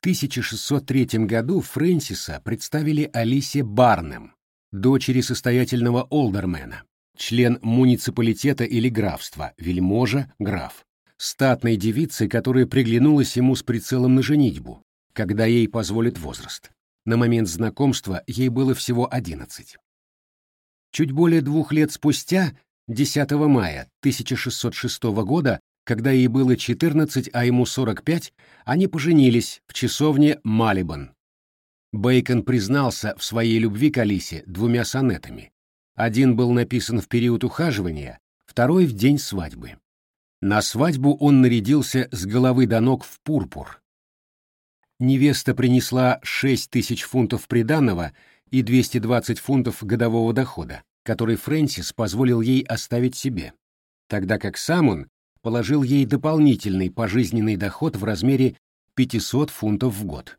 1603 году Фрэнсиса представили Алисе Барнем, дочери состоятельного олдермена, член муниципалитета или графства, вельможа, граф, статной девицы, которая приглянулась ему с прицелом на женитьбу, когда ей позволит возраст. На момент знакомства ей было всего 11. Чуть более двух лет спустя, 10 мая 1606 года, когда ей было 14, а ему 45, они поженились в часовне Малибан. Бейкон признался в своей любви к Алисе двумя сонетами. Один был написан в период ухаживания, второй — в день свадьбы. На свадьбу он нарядился с головы до ног в пурпур. Невеста принесла 6 тысяч фунтов приданого и 220 фунтов годового дохода, который Фрэнсис позволил ей оставить себе, тогда как сам он положил ей дополнительный пожизненный доход в размере 500 фунтов в год.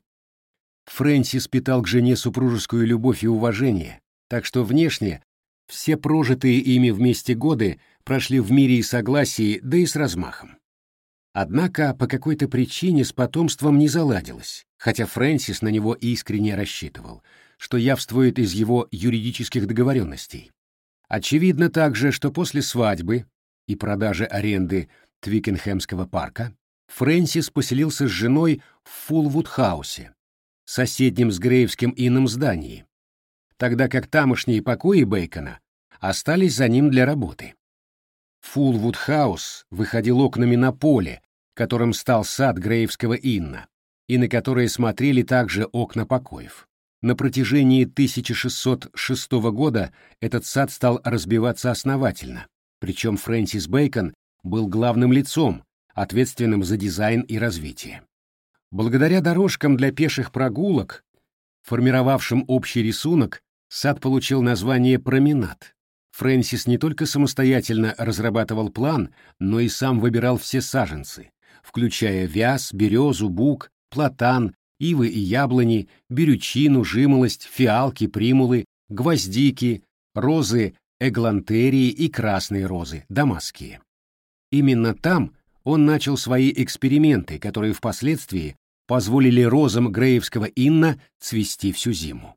Фрэнсис питал к жене супружескую любовь и уважение, так что внешне все прожитые ими вместе годы прошли в мире и согласии, да и с размахом. Однако по какой-то причине с потомством не заладилось, хотя Фрэнсис на него искренне рассчитывал, что явствует из его юридических договоренностей. Очевидно также, что после свадьбы и продажи аренды Твикенхемского парка Фрэнсис поселился с женой в Фулвуд-хаусе, соседнем с Грейвским инном здании, тогда как тамошние покои Бейкона остались за ним для работы. Фулвуд-хаус выходил окнами на поле, которым стал сад Грейвского инна, и на которые смотрели также окна покоев. На протяжении 1606 года этот сад стал разбиваться основательно, причем Фрэнсис Бэкон был главным лицом, ответственным за дизайн и развитие. Благодаря дорожкам для пеших прогулок, формировавшим общий рисунок, сад получил название «Променад». Фрэнсис не только самостоятельно разрабатывал план, но и сам выбирал все саженцы, включая вяз, березу, бук, платан, ивы и яблони, берючину, жимолость, фиалки, примулы, гвоздики, розы, эглантерии и красные розы, дамасские. Именно там он начал свои эксперименты, которые впоследствии позволили розам Греевского инна цвести всю зиму.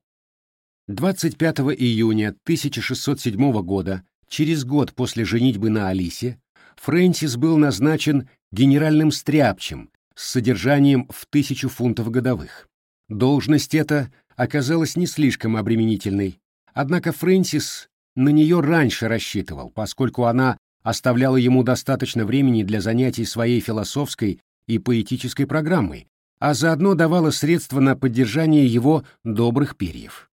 25 июня 1607 года, через год после женитьбы на Алисе, Фрэнсис был назначен генеральным стряпчем с содержанием в тысячу фунтов годовых. Должность эта оказалась не слишком обременительной, однако Фрэнсис на нее раньше рассчитывал, поскольку она оставляла ему достаточно времени для занятий своей философской и поэтической программой, а заодно давала средства на поддержание его добрых перьев.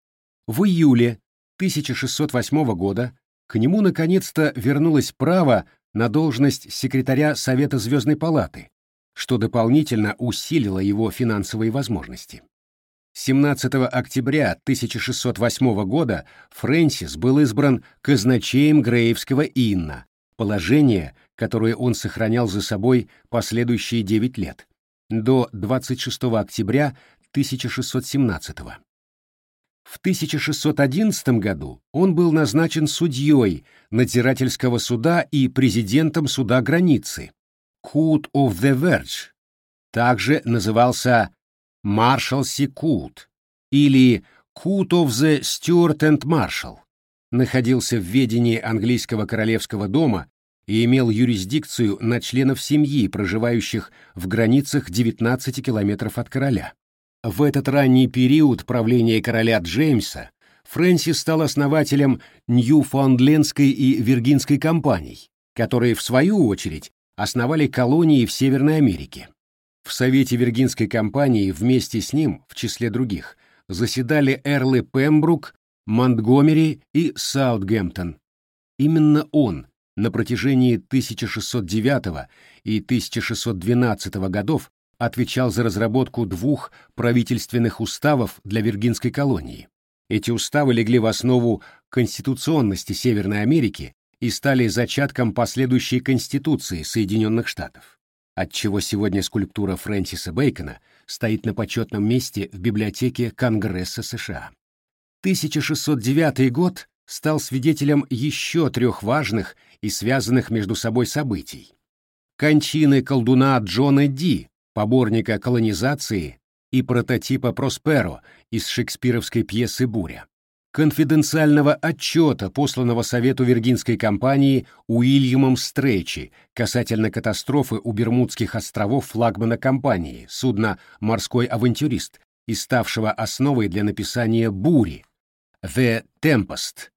В июле 1608 года к нему наконец-то вернулось право на должность секретаря Совета Звездной Палаты, что дополнительно усилило его финансовые возможности. 17 октября 1608 года Фрэнсис был избран казначеем Греевского инна, положение, которое он сохранял за собой последующие 9 лет, до 26 октября 1617 В 1611 году он был назначен судьей надзирательского суда и президентом суда границы, Court of the Verge, также назывался Маршалси Кут или Court of the Stewart and Marshal, находился в ведении английского королевского дома и имел юрисдикцию на членов семьи, проживающих в границах 19 километров от короля. В этот ранний период правления короля Джеймса Фрэнсис стал основателем Ньюфаундлендской и Виргинской компаний, которые, в свою очередь, основали колонии в Северной Америке. В Совете Виргинской компании вместе с ним, в числе других, заседали эрлы Пембрук, Монтгомери и Саутгемптон. Именно он на протяжении 1609 и 1612 годов отвечал за разработку двух правительственных уставов для Виргинской колонии. Эти уставы легли в основу конституционности Северной Америки и стали зачатком последующей Конституции Соединенных Штатов отчего сегодня скульптура Фрэнсиса Бэкона стоит на почетном месте в библиотеке Конгресса США. 1609 год стал свидетелем еще трех важных и связанных между собой событий. Кончины колдуна Джона Ди, поборника колонизации, и прототипа Просперо из шекспировской пьесы «Буря», конфиденциального отчета, посланного Совету Виргинской компании Уильямом Стрейчи касательно катастрофы у Бермудских островов флагмана компании, судна «Морской авантюрист», и ставшего основой для написания «Бури» «The Tempest»,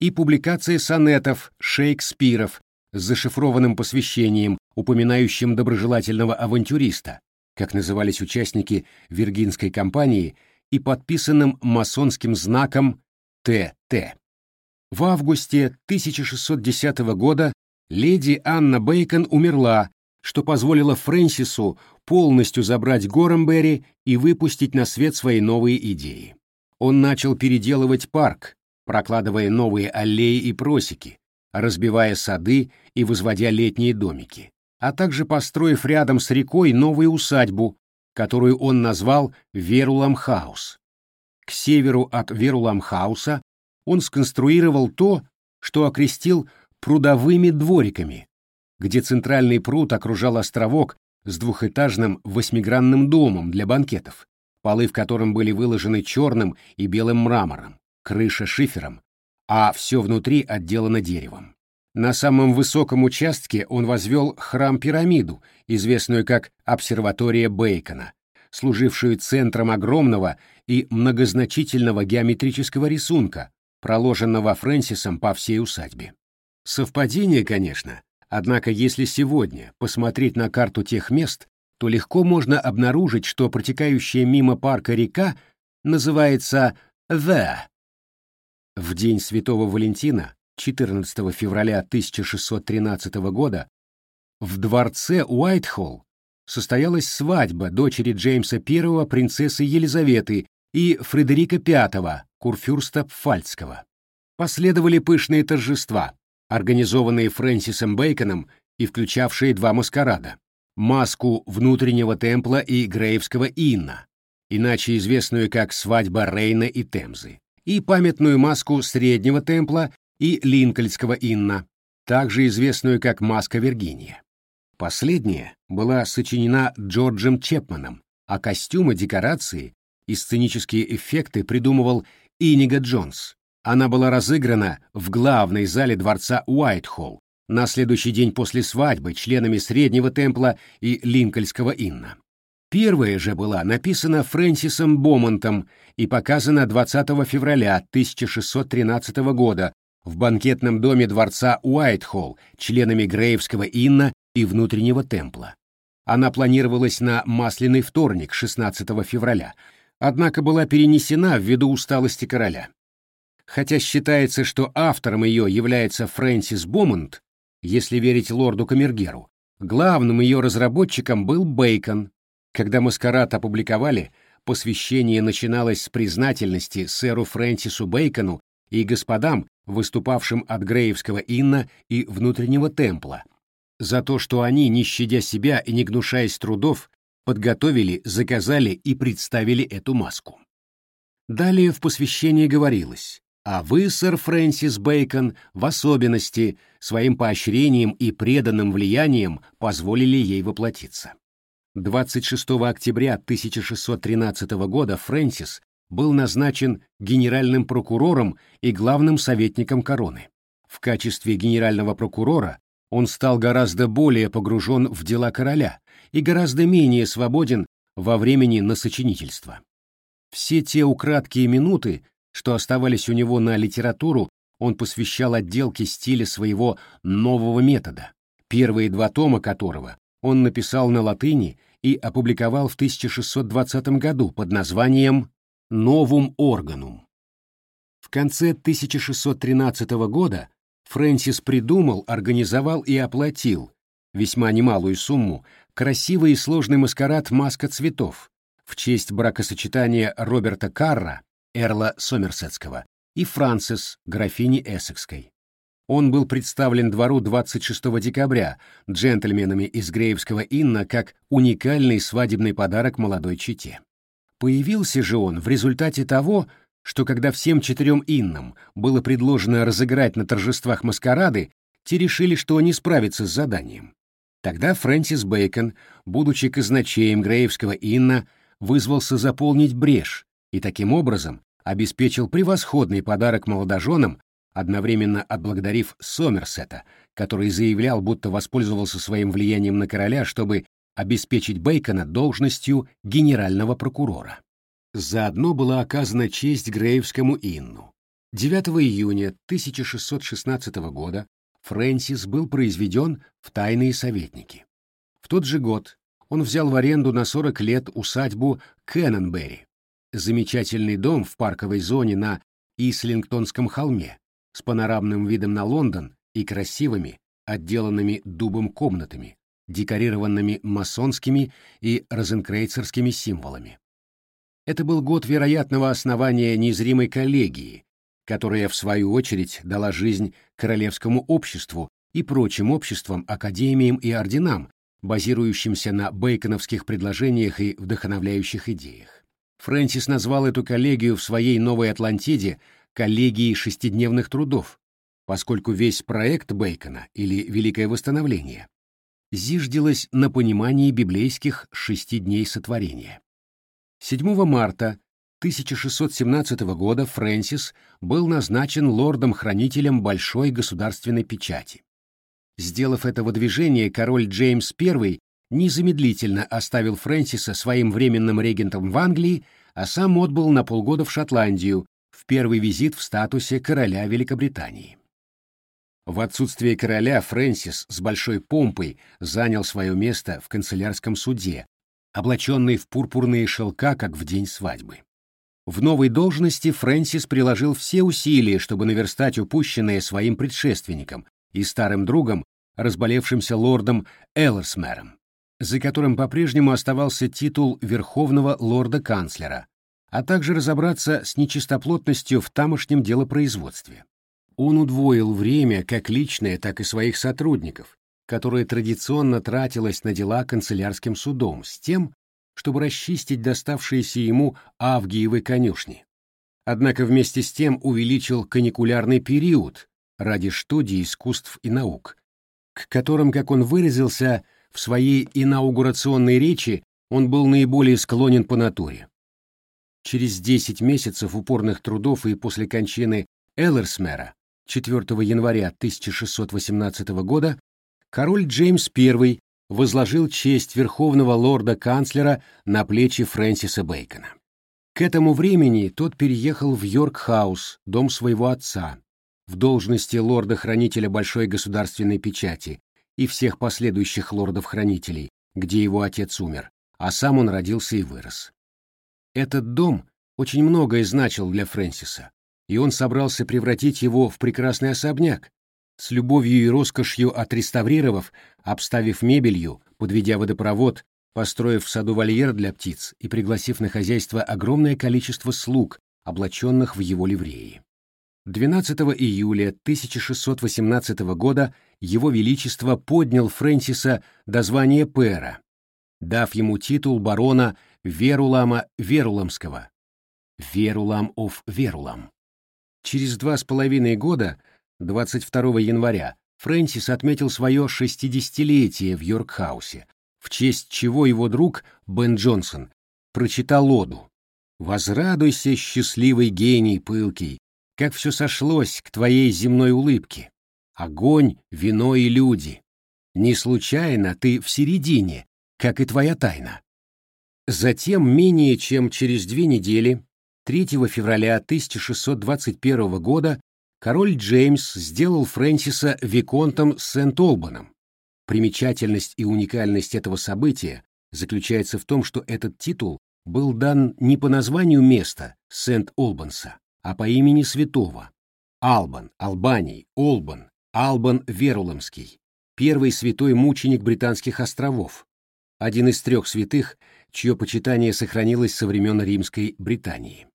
и публикация сонетов Шекспиров с зашифрованным посвящением, упоминающим доброжелательного авантюриста, как назывались участники Виргинской компании, и подписанным масонским знаком ТТ. В августе 1610 года леди Анна Бейкон умерла, что позволило Фрэнсису полностью забрать Горембери и выпустить на свет свои новые идеи. Он начал переделывать парк, прокладывая новые аллеи и просеки, разбивая сады и возводя летние домики, а также построив рядом с рекой новую усадьбу, которую он назвал Верулам-хаус. К северу от Верулам-хауса он сконструировал то, что окрестил прудовыми двориками, где центральный пруд окружал островок с двухэтажным восьмигранным домом для банкетов, полы в котором были выложены черным и белым мрамором, крыша шифером, а все внутри отделано деревом. На самом высоком участке он возвел храм-пирамиду, известную как обсерватория Бейкона, служившую центром огромного и многозначительного геометрического рисунка, проложенного Фрэнсисом по всей усадьбе. Совпадение, конечно, однако если сегодня посмотреть на карту тех мест, то легко можно обнаружить, что протекающая мимо парка река называется The в день Святого Валентина, 14 февраля 1613 года, в дворце Уайтхолл состоялась свадьба дочери Джеймса I, принцессы Елизаветы и Фредерика V, курфюрста Пфальцкого. Последовали пышные торжества, организованные Фрэнсисом Бейконом и включавшие два маскарада — маску внутреннего темпла и Грейвского инна, иначе известную как «Свадьба Рейна и Темзы» и памятную маску Среднего Темпла и Линкольнского Инна, также известную как маска Виргиния. Последняя была сочинена Джорджем Чепманом, а костюмы, декорации и сценические эффекты придумывал Инига Джонс. Она была разыграна в главной зале дворца Уайтхолл на следующий день после свадьбы членами Среднего Темпла и Линкольнского Инна. Первая же была написана Фрэнсисом Бомонтом и показана 20 февраля 1613 года в банкетном доме дворца Уайтхолл членами Грейвского инна и внутреннего темпла. Она планировалась на масляный вторник 16 февраля, однако была перенесена ввиду усталости короля. Хотя считается, что автором ее является Фрэнсис Бомонт, если верить лорду Камергеру, главным ее разработчиком был Бейкон, когда «Маскарад» опубликовали, посвящение начиналось с признательности сэру Фрэнсису Бейкону и господам, выступавшим от Греевского инна и внутреннего темпла, за то, что они, не щадя себя и не гнушаясь трудов, подготовили, заказали и представили эту маску. Далее в посвящении говорилось, а вы, сэр Фрэнсис Бейкон, в особенности, своим поощрением и преданным влиянием позволили ей воплотиться. 26 октября 1613 года Фрэнсис был назначен генеральным прокурором и главным советником короны. В качестве генерального прокурора он стал гораздо более погружен в дела короля и гораздо менее свободен во времени на сочинительство. Все те украдкие минуты, что оставались у него на литературу, он посвящал отделке стиля своего нового метода, первые два тома которого он написал на латыни и опубликовал в 1620 году под названием «Новум органум». В конце 1613 года Фрэнсис придумал, организовал и оплатил весьма немалую сумму красивый и сложный маскарад «Маска цветов» в честь бракосочетания Роберта Карра, эрла Сомерсетского, и Франсис, графини Эссекской. Он был представлен двору 26 декабря джентльменами из Греевского инна как уникальный свадебный подарок молодой чете. Появился же он в результате того, что когда всем четырем иннам было предложено разыграть на торжествах маскарады, те решили, что они справятся с заданием. Тогда Фрэнсис Бэкон, будучи казначеем Греевского инна, вызвался заполнить брешь и таким образом обеспечил превосходный подарок молодоженам, одновременно отблагодарив Сомерсета, который заявлял, будто воспользовался своим влиянием на короля, чтобы обеспечить Бейкона должностью генерального прокурора. Заодно была оказана честь Грейвскому Инну. 9 июня 1616 года Фрэнсис был произведен в тайные советники. В тот же год он взял в аренду на 40 лет усадьбу Кеннонберри, замечательный дом в парковой зоне на Ислингтонском холме с панорамным видом на Лондон и красивыми, отделанными дубом комнатами, декорированными масонскими и розенкрейцерскими символами. Это был год вероятного основания незримой коллегии, которая, в свою очередь, дала жизнь королевскому обществу и прочим обществам, академиям и орденам, базирующимся на бейконовских предложениях и вдохновляющих идеях. Фрэнсис назвал эту коллегию в своей «Новой Атлантиде» коллегией шестидневных трудов, поскольку весь проект Бейкона, или «Великое восстановление», зиждилось на понимании библейских шести дней сотворения. 7 марта 1617 года Фрэнсис был назначен лордом-хранителем Большой государственной печати. Сделав это выдвижение, король Джеймс I незамедлительно оставил Фрэнсиса своим временным регентом в Англии, а сам отбыл на полгода в Шотландию в первый визит в статусе короля Великобритании. В отсутствие короля Фрэнсис с большой помпой занял свое место в канцелярском суде, облаченный в пурпурные шелка, как в день свадьбы. В новой должности Фрэнсис приложил все усилия, чтобы наверстать упущенное своим предшественником и старым другом, разболевшимся лордом Эллерсмером, за которым по-прежнему оставался титул верховного лорда-канцлера, а также разобраться с нечистоплотностью в тамошнем делопроизводстве. Он удвоил время как личное, так и своих сотрудников, которое традиционно тратилось на дела канцелярским судом, с тем, чтобы расчистить доставшиеся ему Авгиевы конюшни. Однако вместе с тем увеличил каникулярный период ради студии искусств и наук, к которым, как он выразился в своей инаугурационной речи, он был наиболее склонен по натуре. Через 10 месяцев упорных трудов и после кончины Эллерсмера 4 января 1618 года король Джеймс I возложил честь верховного лорда-канцлера на плечи Фрэнсиса Бэкона. К этому времени тот переехал в Йорк-хаус, дом своего отца, в должности лорда-хранителя Большой государственной печати и всех последующих лордов-хранителей, где его отец умер, а сам он родился и вырос. Этот дом очень многое значил для Фрэнсиса, и он собрался превратить его в прекрасный особняк, с любовью и роскошью отреставрировав, обставив мебелью, подведя водопровод, построив в саду вольер для птиц и пригласив на хозяйство огромное количество слуг, облаченных в его ливреи. 12 июля 1618 года его Величество поднял Фрэнсиса до звания пэра, дав ему титул барона Верулама Веруламского, Верулам оф Верулам. Через два с половиной года, 22 января, Фрэнсис отметил свое шестидесятилетие в Йоркхаусе, в честь чего его друг Бен Джонсон прочитал оду. «Возрадуйся, счастливый гений пылкий, как все сошлось к твоей земной улыбке. Огонь, вино и люди. Не случайно ты в середине, как и твоя тайна». Затем, менее чем через две недели, 3 февраля 1621 года король Джеймс сделал Фрэнсиса виконтом Сент-Олбаном. Примечательность и уникальность этого события заключается в том, что этот титул был дан не по названию места Сент-Олбанса, а по имени святого. Албан, Албаний, Олбан, Албан Веруламский, первый святой мученик британских островов, один из трех святых, чье почитание сохранилось со времен Римской Британии.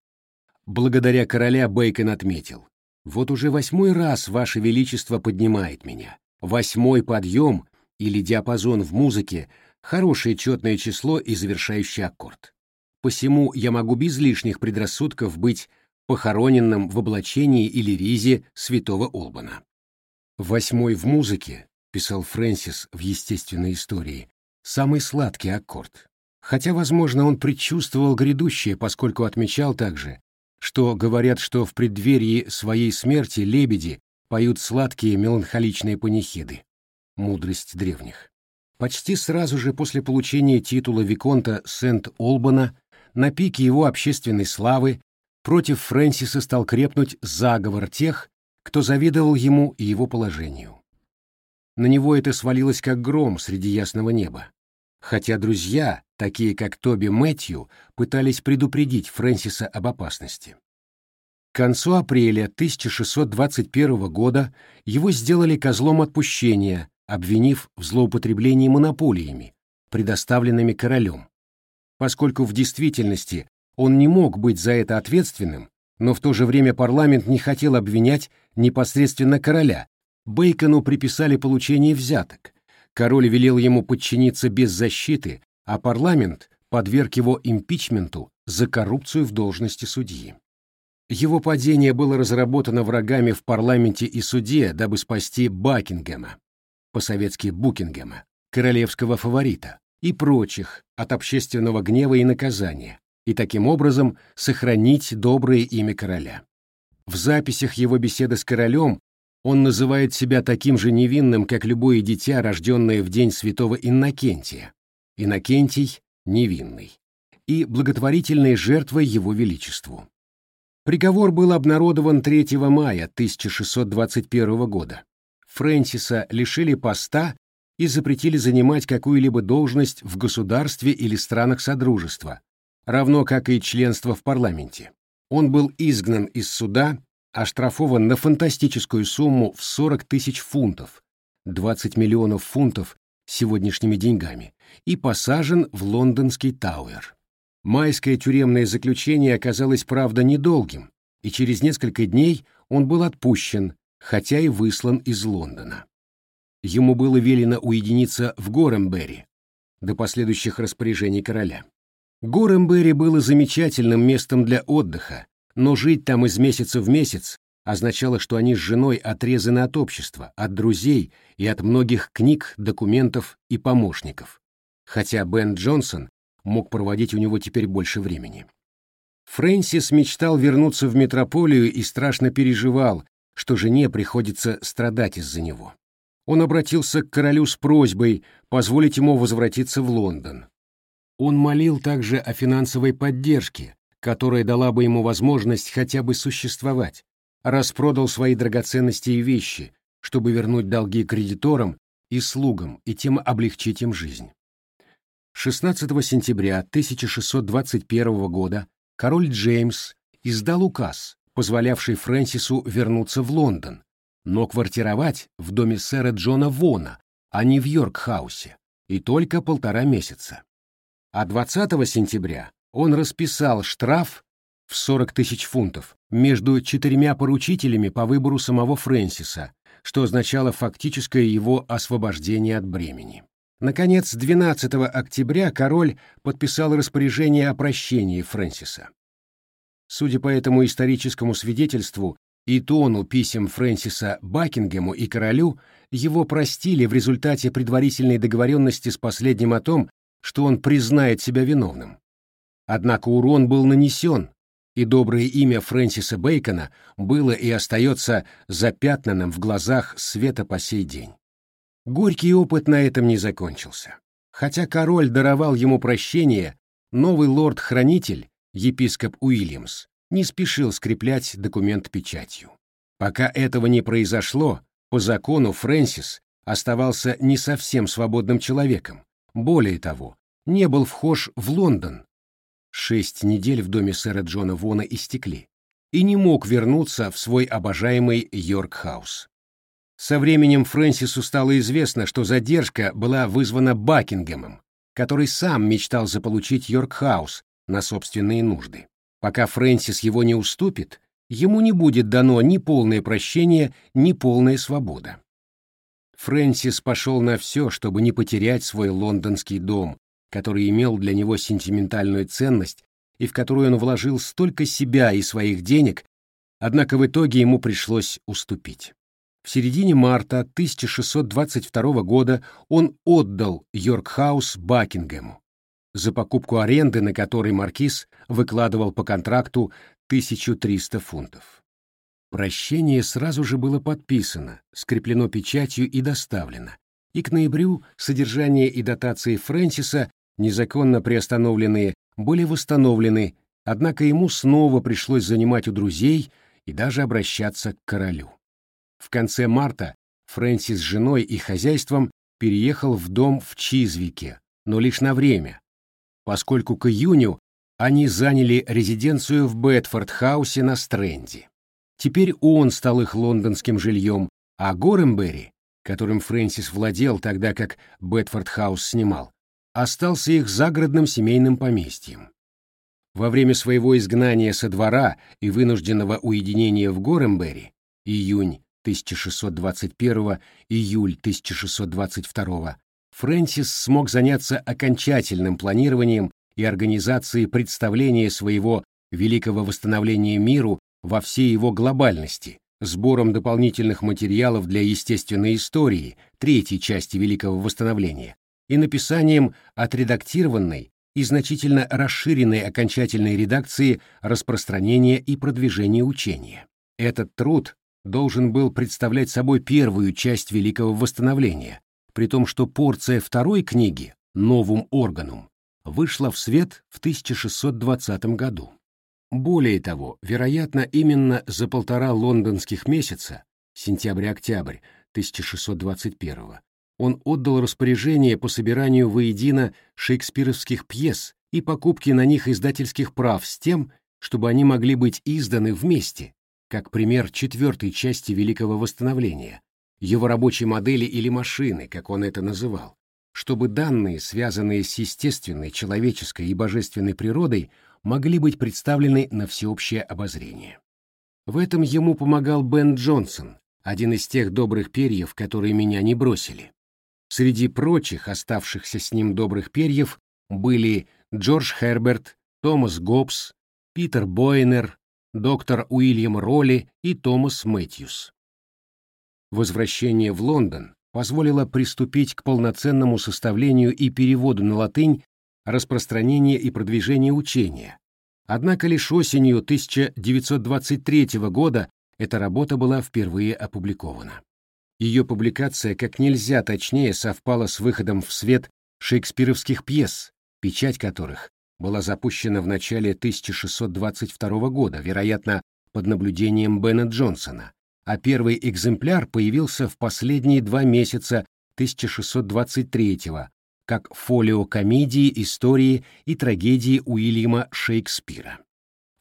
Благодаря короля Бейкон отметил, «Вот уже восьмой раз Ваше Величество поднимает меня. Восьмой подъем или диапазон в музыке — хорошее четное число и завершающий аккорд. Посему я могу без лишних предрассудков быть похороненным в облачении или ризе святого Олбана». «Восьмой в музыке», — писал Фрэнсис в естественной истории, — «самый сладкий аккорд. Хотя, возможно, он предчувствовал грядущее, поскольку отмечал также, что говорят, что в преддверии своей смерти лебеди поют сладкие меланхоличные панихиды. Мудрость древних. Почти сразу же после получения титула Виконта Сент-Олбана на пике его общественной славы против Фрэнсиса стал крепнуть заговор тех, кто завидовал ему и его положению. На него это свалилось как гром среди ясного неба. Хотя друзья, такие как Тоби Мэтью, пытались предупредить Фрэнсиса об опасности. К концу апреля 1621 года его сделали козлом отпущения, обвинив в злоупотреблении монополиями, предоставленными королем. Поскольку в действительности он не мог быть за это ответственным, но в то же время парламент не хотел обвинять непосредственно короля, Бейкону приписали получение взяток. Король велел ему подчиниться без защиты, а парламент подверг его импичменту за коррупцию в должности судьи. Его падение было разработано врагами в парламенте и суде, дабы спасти Бакингема, по-советски Букингема, королевского фаворита, и прочих от общественного гнева и наказания, и таким образом сохранить доброе имя короля. В записях его беседы с королем он называет себя таким же невинным, как любое дитя, рожденное в день святого Иннокентия. Иннокентий — невинный. И благотворительной жертвой его величеству. Приговор был обнародован 3 мая 1621 года. Фрэнсиса лишили поста и запретили занимать какую-либо должность в государстве или странах Содружества, равно как и членство в парламенте. Он был изгнан из суда, оштрафован на фантастическую сумму в 40 тысяч фунтов, 20 миллионов фунтов сегодняшними деньгами, и посажен в лондонский Тауэр. Майское тюремное заключение оказалось, правда, недолгим, и через несколько дней он был отпущен, хотя и выслан из Лондона. Ему было велено уединиться в Горемберри до последующих распоряжений короля. Горемберри было замечательным местом для отдыха, но жить там из месяца в месяц означало, что они с женой отрезаны от общества, от друзей и от многих книг, документов и помощников, хотя Бен Джонсон мог проводить у него теперь больше времени. Фрэнсис мечтал вернуться в метрополию и страшно переживал, что жене приходится страдать из-за него. Он обратился к королю с просьбой позволить ему возвратиться в Лондон. Он молил также о финансовой поддержке, которая дала бы ему возможность хотя бы существовать, распродал свои драгоценности и вещи, чтобы вернуть долги кредиторам и слугам и тем облегчить им жизнь. 16 сентября 1621 года король Джеймс издал указ, позволявший Фрэнсису вернуться в Лондон, но квартировать в доме сэра Джона Вона, а не в Йорк-хаусе, и только полтора месяца а 20 сентября он расписал штраф в 40 тысяч фунтов между четырьмя поручителями по выбору самого Фрэнсиса, что означало фактическое его освобождение от бремени. Наконец, 12 октября король подписал распоряжение о прощении Фрэнсиса. Судя по этому историческому свидетельству и тону писем Фрэнсиса Бакингему и королю, его простили в результате предварительной договоренности с последним о том, что он признает себя виновным. Однако урон был нанесен, и доброе имя Фрэнсиса Бэйкона было и остается запятнанным в глазах света по сей день. Горький опыт на этом не закончился. Хотя король даровал ему прощение, новый лорд-хранитель, епископ Уильямс, не спешил скреплять документ печатью. Пока этого не произошло, по закону Фрэнсис оставался не совсем свободным человеком, более того, не был вхож в Лондон. Шесть недель в доме сэра Джона Вона истекли, и не мог вернуться в свой обожаемый Йорк-хаус. Со временем Фрэнсису стало известно, что задержка была вызвана Бакингемом, который сам мечтал заполучить Йорк-хаус на собственные нужды. Пока Фрэнсис его не уступит, ему не будет дано ни полное прощение, ни полная свобода. Фрэнсис пошел на все, чтобы не потерять свой лондонский дом, который имел для него сентиментальную ценность и в который он вложил столько себя и своих денег, однако в итоге ему пришлось уступить. В середине марта 1622 года он отдал Йоркхаус Бакингему, за покупку аренды, на которой маркиз выкладывал по контракту 1300 фунтов. Прощение сразу же было подписано, скреплено печатью и доставлено, и к ноябрю содержание и дотации Фрэнсиса, незаконно приостановленные, были восстановлены, однако ему снова пришлось занимать у друзей и даже обращаться к королю. В конце марта Фрэнсис с женой и хозяйством переехал в дом в Чизвике, но лишь на время, поскольку к июню они заняли резиденцию в Бедфорд-хаусе на Стрэнде. Теперь он стал их лондонским жильем, а Горембери, которым Фрэнсис владел тогда, как Бедфорд-хаус снимал, остался их загородным семейным поместьем. Во время своего изгнания со двора и вынужденного уединения в Горембери, июнь 1621 июль 1622 Фрэнсис смог заняться окончательным планированием и организацией представления своего великого восстановления миру во всей его глобальности, сбором дополнительных материалов для естественной истории, третьей части великого восстановления, и написанием отредактированной и значительно расширенной окончательной редакции распространения и продвижения учения. Этот труд должен был представлять собой первую часть Великого Восстановления, при том, что порция второй книги «Новым органум» вышла в свет в 1620 году. Более того, вероятно, именно за полтора лондонских месяца, сентябрь-октябрь 1621 он отдал распоряжение по собиранию воедино шекспировских пьес и покупке на них издательских прав с тем, чтобы они могли быть изданы вместе, как пример четвертой части Великого Восстановления, его рабочей модели или машины, как он это называл, чтобы данные, связанные с естественной, человеческой и божественной природой, могли быть представлены на всеобщее обозрение. В этом ему помогал Бен Джонсон, один из тех добрых перьев, которые меня не бросили. Среди прочих оставшихся с ним добрых перьев были Джордж Херберт, Томас Гоббс, Питер Бойнер, доктор Уильям Ролли и Томас Мэтьюс. Возвращение в Лондон позволило приступить к полноценному составлению и переводу на латынь распространения и продвижения учения. Однако лишь осенью 1923 года эта работа была впервые опубликована. Ее публикация как нельзя точнее совпала с выходом в свет шекспировских пьес, печать которых была запущена в начале 1622 года, вероятно, под наблюдением Бена Джонсона, а первый экземпляр появился в последние два месяца 1623 как фолио комедии, истории и трагедии Уильяма Шекспира.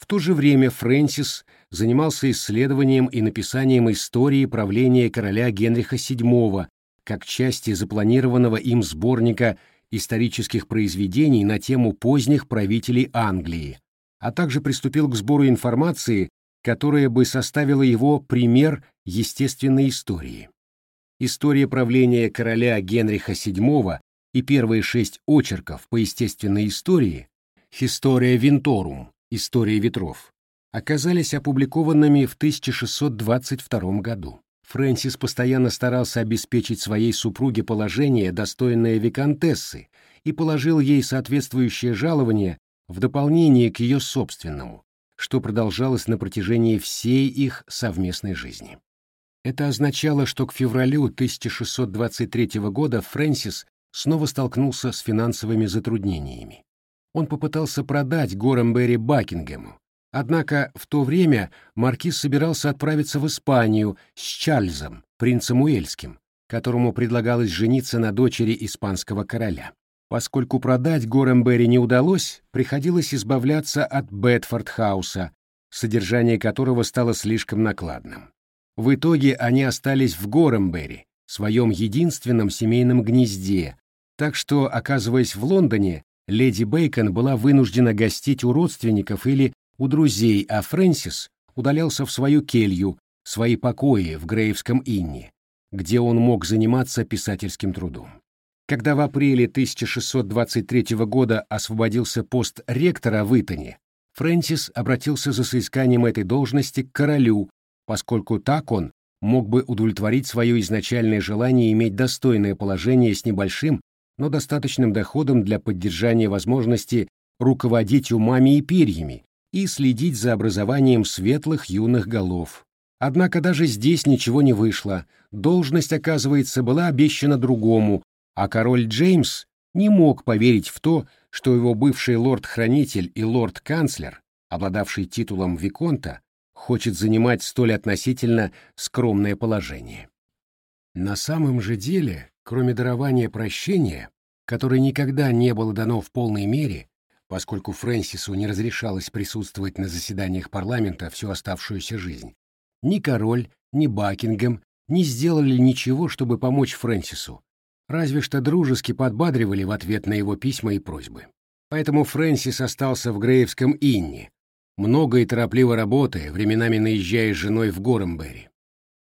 То же время Фрэнсис занимался исследованием и написанием истории правления короля Генриха VII как части запланированного им сборника исторических произведений на тему поздних правителей Англии, а также приступил к сбору информации, которая бы составила его пример естественной истории. История правления короля Генриха VII и первые шесть очерков по естественной истории «Historia Vintorum» «История ветров» оказались опубликованными в 1622 году. Фрэнсис постоянно старался обеспечить своей супруге положение, достойное виконтессы, и положил ей соответствующее жалование в дополнение к ее собственному, что продолжалось на протяжении всей их совместной жизни. Это означало, что к февралю 1623 года Фрэнсис снова столкнулся с финансовыми затруднениями. Он попытался продать Горембери Бакингему, Однако в то время маркиз собирался отправиться в Испанию с Чарльзом, принцем Уэльским, которому предлагалось жениться на дочери испанского короля. Поскольку продать Горембери не удалось, приходилось избавляться от Бетфорд-хауса, содержание которого стало слишком накладным. В итоге они остались в Горембери, своем единственном семейном гнезде, так что, оказываясь в Лондоне, леди Бейкон была вынуждена гостить у родственников или у друзей, а Фрэнсис удалялся в свою келью, свои покои в Грейвском инне, где он мог заниматься писательским трудом. Когда в апреле 1623 года освободился пост ректора в Итоне, Фрэнсис обратился за соисканием этой должности к королю, поскольку так он мог бы удовлетворить свое изначальное желание иметь достойное положение с небольшим, но достаточным доходом для поддержания возможности руководить умами и перьями и следить за образованием светлых юных голов. Однако даже здесь ничего не вышло, должность, оказывается, была обещана другому, а король Джеймс не мог поверить в то, что его бывший лорд-хранитель и лорд-канцлер, обладавший титулом Виконта, хочет занимать столь относительно скромное положение. На самом же деле, кроме дарования прощения, которое никогда не было дано в полной мере, поскольку Фрэнсису не разрешалось присутствовать на заседаниях парламента всю оставшуюся жизнь, ни король, ни Бакингем не сделали ничего, чтобы помочь Фрэнсису, разве что дружески подбадривали в ответ на его письма и просьбы. Поэтому Фрэнсис остался в Греевском Инне, много и торопливо работая, временами наезжая с женой в Горембери.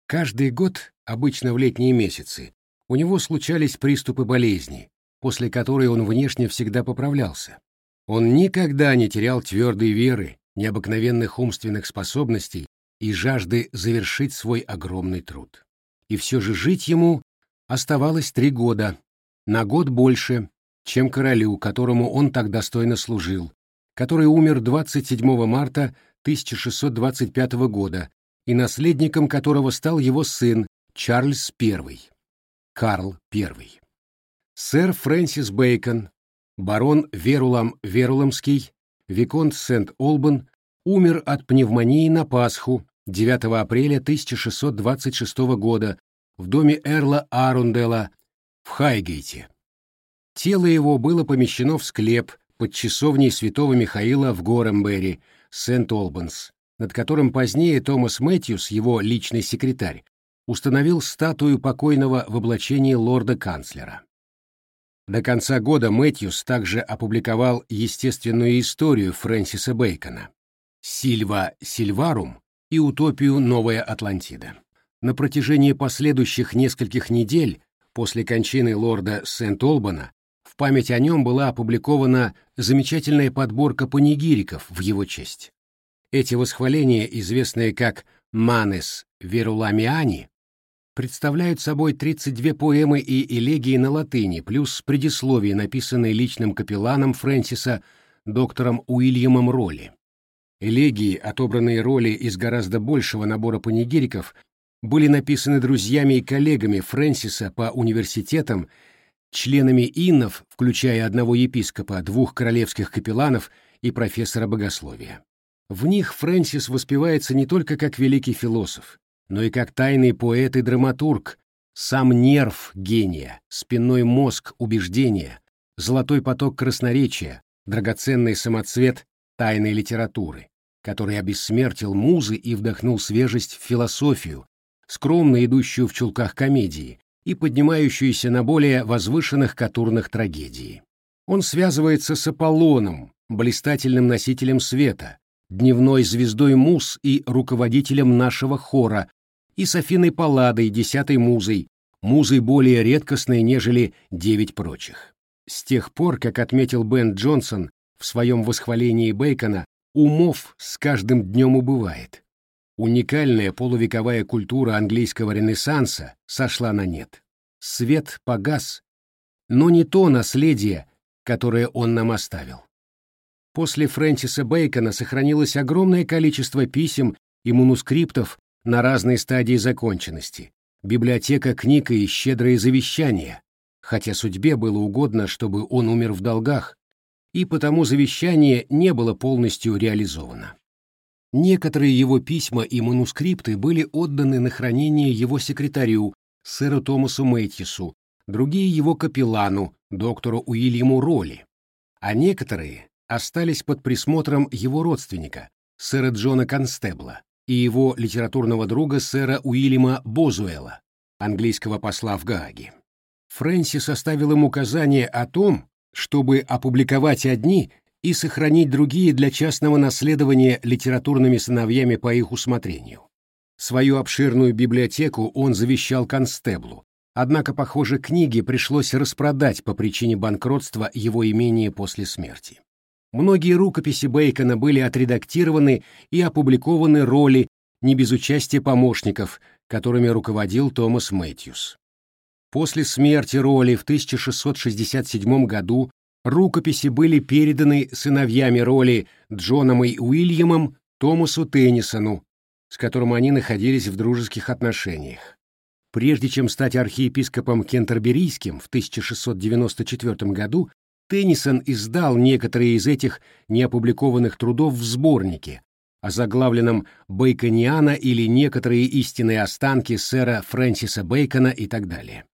Каждый год, обычно в летние месяцы, у него случались приступы болезни, после которой он внешне всегда поправлялся. Он никогда не терял твердой веры, необыкновенных умственных способностей и жажды завершить свой огромный труд. И все же жить ему оставалось три года, на год больше, чем королю, которому он так достойно служил, который умер 27 марта 1625 года и наследником которого стал его сын Чарльз I, Карл I. Сэр Фрэнсис Бэйкон, барон Верулам Веруламский, Виконт Сент-Олбан, умер от пневмонии на Пасху 9 апреля 1626 года в доме Эрла Арундела в Хайгейте. Тело его было помещено в склеп под часовней святого Михаила в Горембери, Сент-Олбанс, над которым позднее Томас Мэтьюс, его личный секретарь, установил статую покойного в облачении лорда-канцлера. До конца года Мэтьюс также опубликовал естественную историю Фрэнсиса Бэйкона «Сильва Сильварум» и «Утопию Новая Атлантида». На протяжении последующих нескольких недель после кончины лорда Сент-Олбана в память о нем была опубликована замечательная подборка панегириков в его честь. Эти восхваления, известные как «Манес Веруламиани», представляют собой 32 поэмы и элегии на латыни, плюс предисловие, написанное личным капелланом Фрэнсиса, доктором Уильямом Ролли. Элегии, отобранные роли из гораздо большего набора панигириков, были написаны друзьями и коллегами Фрэнсиса по университетам членами иннов, включая одного епископа, двух королевских капелланов и профессора богословия. В них Фрэнсис воспевается не только как великий философ, но и как тайный поэт и драматург, сам нерв гения, спинной мозг убеждения, золотой поток красноречия, драгоценный самоцвет тайной литературы, который обессмертил музы и вдохнул свежесть в философию, скромно идущую в чулках комедии, и поднимающуюся на более возвышенных катурных трагедий. Он связывается с Аполлоном, блистательным носителем света, дневной звездой муз и руководителем нашего хора, и с Афиной Палладой, десятой музой, музой более редкостной, нежели девять прочих. С тех пор, как отметил Бен Джонсон в своем восхвалении Бейкона, умов с каждым днем убывает. Уникальная полувековая культура английского ренессанса сошла на нет. Свет погас, но не то наследие, которое он нам оставил. После Фрэнсиса Бэйкона сохранилось огромное количество писем и манускриптов на разной стадии законченности, библиотека книг и щедрые завещания, хотя судьбе было угодно, чтобы он умер в долгах, и потому завещание не было полностью реализовано. Некоторые его письма и манускрипты были отданы на хранение его секретарю, сэру Томасу Мэтьесу, другие его капеллану, доктору Уильяму Ролли, а некоторые остались под присмотром его родственника, сэра Джона Констебла, и его литературного друга сэра Уильяма Бозуэла, английского посла в Гааге. Фрэнсис оставил им указание о том, чтобы опубликовать одни и сохранить другие для частного наследования литературными сыновьями по их усмотрению. Свою обширную библиотеку он завещал констеблу, однако, похоже, книги пришлось распродать по причине банкротства его имения после смерти. Многие рукописи Бейкона были отредактированы и опубликованы роли не без участия помощников, которыми руководил Томас Мэтьюс. После смерти Роли в 1667 году рукописи были переданы сыновьями Роли Джоном и Уильямом Томасу Теннисону, с которым они находились в дружеских отношениях. Прежде чем стать архиепископом Кентерберийским в 1694 году, Теннисон издал некоторые из этих неопубликованных трудов в сборнике, озаглавленном «Бейкониана» или «Некоторые истинные останки сэра Фрэнсиса Бейкона» и так далее.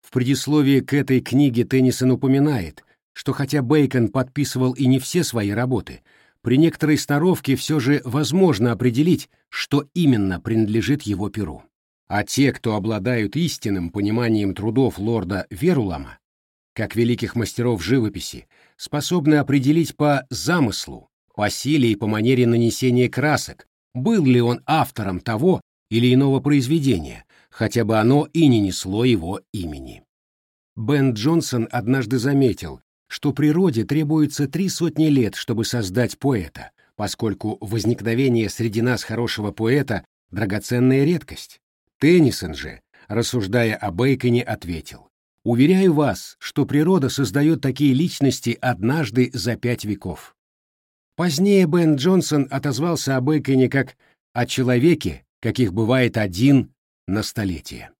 В предисловии к этой книге Теннисон упоминает, что хотя Бейкон подписывал и не все свои работы, при некоторой сноровке все же возможно определить, что именно принадлежит его перу. А те, кто обладают истинным пониманием трудов лорда Верулама, как великих мастеров живописи, способны определить по замыслу, по силе и по манере нанесения красок, был ли он автором того или иного произведения, хотя бы оно и не несло его имени. Бен Джонсон однажды заметил, что природе требуется три сотни лет, чтобы создать поэта, поскольку возникновение среди нас хорошего поэта — драгоценная редкость. Теннисон же, рассуждая о Бейконе, ответил, «Уверяю вас, что природа создает такие личности однажды за пять веков». Позднее Бен Джонсон отозвался о Бейконе как о человеке, каких бывает один на столетие.